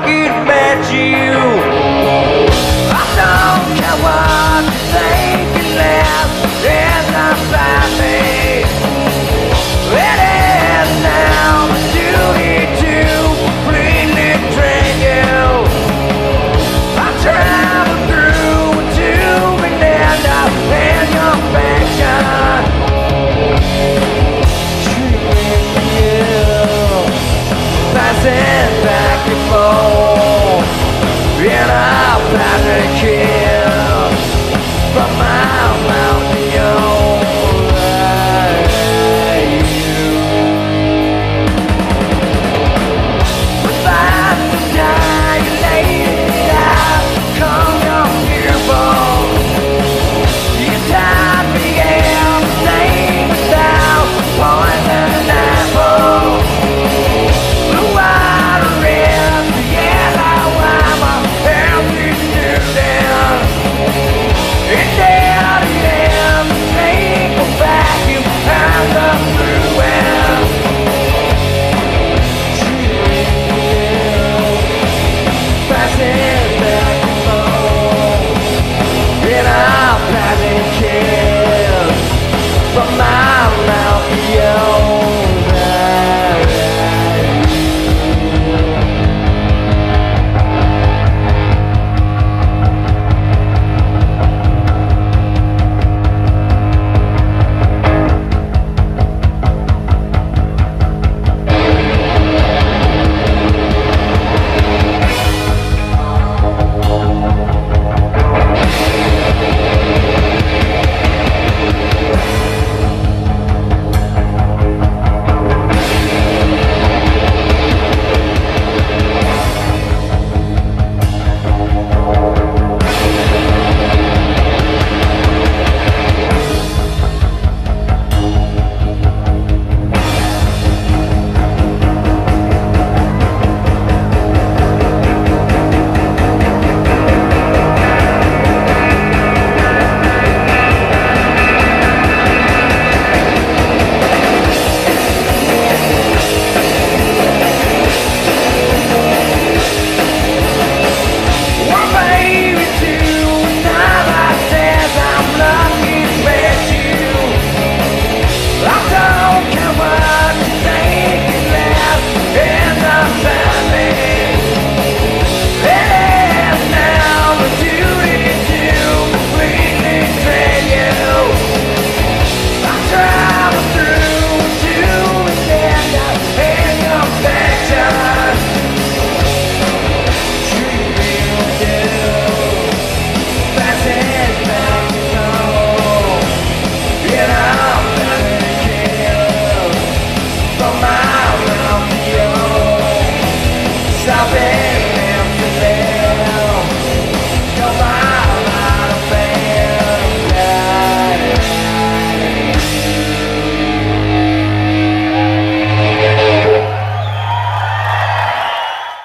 get back